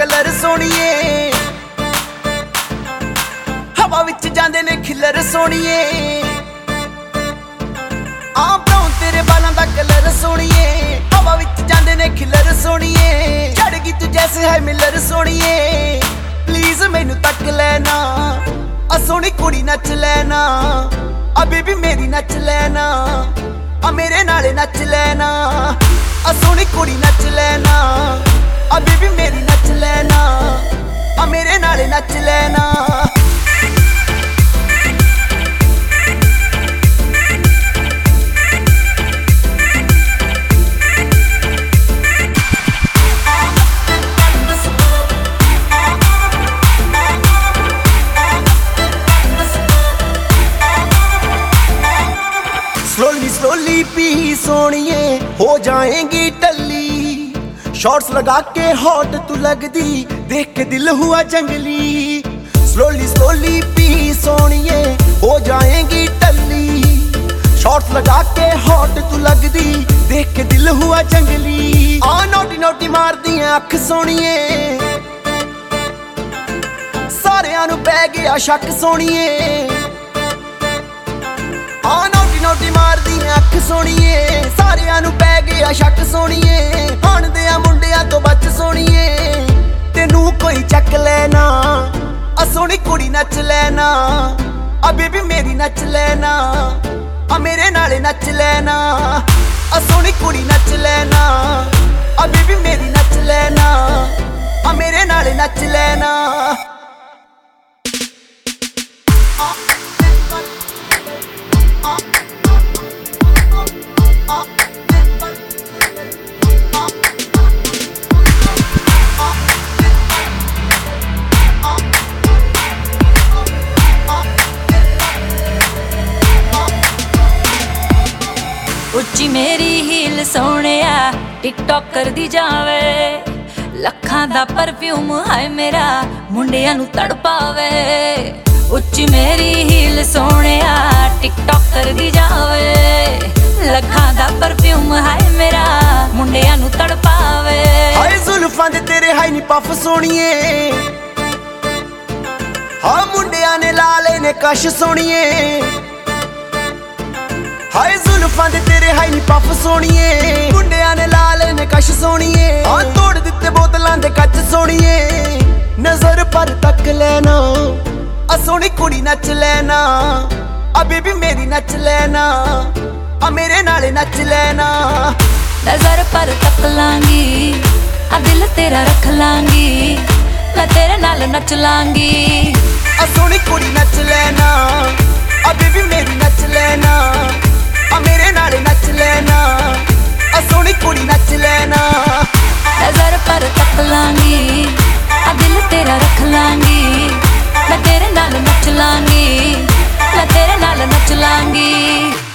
Colour ਸੋਣੀਏ ਹਵਾ ਵਿੱਚ ਜਾਂਦੇ ਨੇ ਖਿਲਰ ਸੋਣੀਏ ਆ ਬਰਾਉਨ ਤੇਰੇ ਬਾਲਾਂ ਦਾ ਕਲਰ ਸੋਣੀਏ ਹਵਾ ਵਿੱਚ ਜਾਂਦੇ ਨੇ ਖਿਲਰ ਸੋਣੀਏ ਚੜ ਗਈ ਤੂੰ ਜੈਸੇ ਹੈ ਮਿਲਰ ਸੋਣੀਏ ਪਲੀਜ਼ ਮੈਨੂੰ ਤੱਕ ਲੈਣਾ ਆ ਸੋਹਣੀ ਕੁੜੀ ਨੱਚ ਲੈਣਾ ਆ ਬੇਬੀ ਮੇਰੀ ਨੱਚ ਲੈਣਾ ਆ ਮੇਰੇ ਨਾਲੇ ਨੱਚ ਲੈਣਾ ਆ ਸੋਹਣੀ ਕੁੜੀ ਨੱਚ ਲੈਣਾ ਪੀ ਸੋਣੀਏ, ਹੋ ਜਾਏਗੀ ਟੱਲੀ। ਸ਼ਾਰਟਸ ਲਗਾ ਕੇ ਹੌਟ ਤੂੰ ਲੱਗਦੀ, ਦੇਖ ਕੇ ਦਿਲ ਹੁਆ ਜੰਗਲੀ। ਸਲੋਲੀ ਸਲੋਲੀ ਪੀ ਸੋਣੀਏ, ਹੋ ਜਾਏਗੀ ਟੱਲੀ। ਸ਼ਾਰਟਸ ਲਗਾ ਕੇ ਹੌਟ ਤੂੰ ਲੱਗਦੀ, ਦੇਖ ਕੇ ਦਿਲ ਹੁਆ ਜੰਗਲੀ। ਆ ਨੋਟੀ ਨੋਟੀ ਮਾਰਦੀ ਅੱਖ ਸੋਣੀਏ। ਸਾਰਿਆਂ ਨੂੰ ਪੈ ਗਿਆ ਸ਼ੱਕ ਸੋਣੀਏ। ਆ ਨੋਟੀ ਨੋਟੀ ਮਾਰਦੀ ਅੱਖ ਸੋਣੀਏ, ਸਾਰਿਆਂ ਨੂੰ ਪੈ ਗਿਆ ਸ਼ੱਕ ਸੋਣੀਏ ਹੁਣ ਮੁੰਡਿਆਂ ਤੋਂ ਬਚ ਸੋਣੀਏ। ਤੈਨੂੰ ਕੋਈ ਚੱਕ ਲੈਣਾ, ਆ ਸੋਹਣੀ ਕੁੜੀ ਨੱਚ ਲੈਣਾ, ਆ ਬੇਬੀ ਮੇਰੀ ਨੱਚ ਲੈਣਾ, ਆ ਮੇਰੇ ਨਾਲੇ ਨੱਚ ਲੈਣਾ, ਆ ਸੋਹਣੀ ਕੁੜੀ ਨੱਚ ਲੈਣਾ, ਆ ਬੇਬੀ ਮੇਰੀ ਨੱਚ ਲੈਣਾ, ਆ ਮੇਰੇ ਨਾਲੇ ਨੱਚ ਲੈਣਾ। ਉੱਚੀ ਮੇਰੀ ਹੀਲ ਸੋਹਣਿਆ ਟਿਕਟੌਕ ਕਰਦੀ ਜਾਵੇ। ਲੱਖਾਂ ਦਾ ਪਰਫਿਊਮ ਹੈ ਮੇਰਾ, ਮੁੰਡਿਆਂ ਨੂੰ ਤੜਪਾਵੇ। ਉੱਚੀ ਮੇਰੀ ਹੀਲ ਸੋਹਣਿਆ ਟਿਕਟੌਕ ਕਰਦੀ ਜਾਵੇ। ਲੱਖਾਂ ਦਾ ਪਰਫਿਊਮ ਹੈ ਮੇਰਾ, ਮੁੰਡਿਆਂ ਨੂੰ ਤੜਪਾਵੇ। ਹਾਏ ਜ਼ੁਲਫਾਂ ਦੇ ਤੇਰੇ ਹਾਈ ਨੀ ਪਫ ਸੋਣੀਏ ਹਾਂ ਮੁੰਡਿਆਂ ਨੇ ਲਾਲੇ ਨੇ ਕਸ਼ ਸੋਣੀਏ ਹਾਏ ਜ਼ੁਲਫਾਂ ਦੇ ਤੇਰੇ ਹਾਈ ਪਫ ਸੋਣੀਏ। ਮੁੰਡਿਆਂ ਨੇ ਲਾਲੇ ਨੇ ਕਸ਼ ਸੋਣੀਏ। ਹਾਂ ਤੋੜ ਦਿੱਤੇ ਬੋਤਲਾਂ ਦੇ ਕੱਚ ਸੋਣੀਏ। ਨਜ਼ਰ ਪਰ ਤੱਕ ਲੈਣਾ। ਆ ਸੋਹਣੀ ਕੁੜੀ ਨੱਚ ਲੈਣਾ। ਆ ਬੇਬੀ ਮੇਰੀ ਨੱਚ ਲੈਣਾ। ਆ ਮੇਰੇ ਨਾਲੇ ਨੱਚ ਲੈਣਾ। ਨਜ਼ਰ ਪਰ ਤੱਕ ਲਾਂਗੀ। ਆ ਦਿਲ ਤੇਰਾ ਰੱਖ ਲਾਂਗੀ। ਮੈਂ ਤੇਰੇ ਨਾਲ ਨੱਚ ਲਾਂਗੀ। ਆ ਸੋਹਣੀ ਕੁੜੀ ਨੱਚ ਲੈਣਾ। ਆ ਬੇਬੀ ਮੇਰੀ ਨੱਚ Tulangi.